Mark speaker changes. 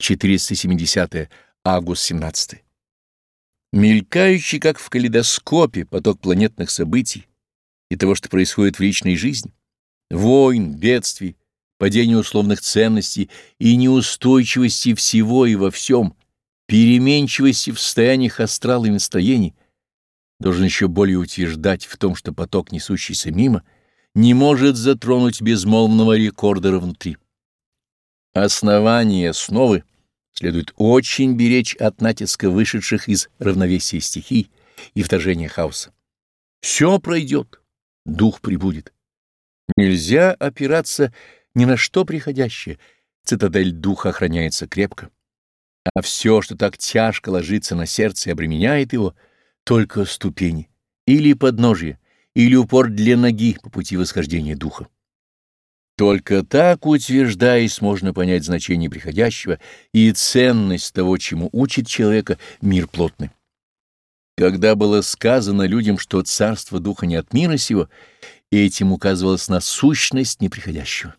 Speaker 1: 470 август 17 Мелькающий, как в калейдоскопе, поток планетных событий и того, что происходит в личной жизни, войн, бедствий, падения условных ценностей и неустойчивости всего и во всем, переменчивости в состояниях астрала и настроений, должен еще более утверждать в том, что поток, несущийся мимо, не может затронуть безмолвного рекордера внутри. Основание основы следует очень беречь от натиска вышедших из равновесия стихий и вторжения хаоса. Все пройдет, дух прибудет. Нельзя опираться ни на что приходящее, цитадель духа охраняется крепко. А все, что так тяжко ложится на сердце и обременяет его, только ступени, или подножие, или упор для ноги по пути восхождения духа. Только так, утверждаясь, можно понять значение приходящего и ценность того, чему учит человека мир плотный. Когда было сказано людям, что царство духа не от мира сего, этим указывалось на сущность неприходящего.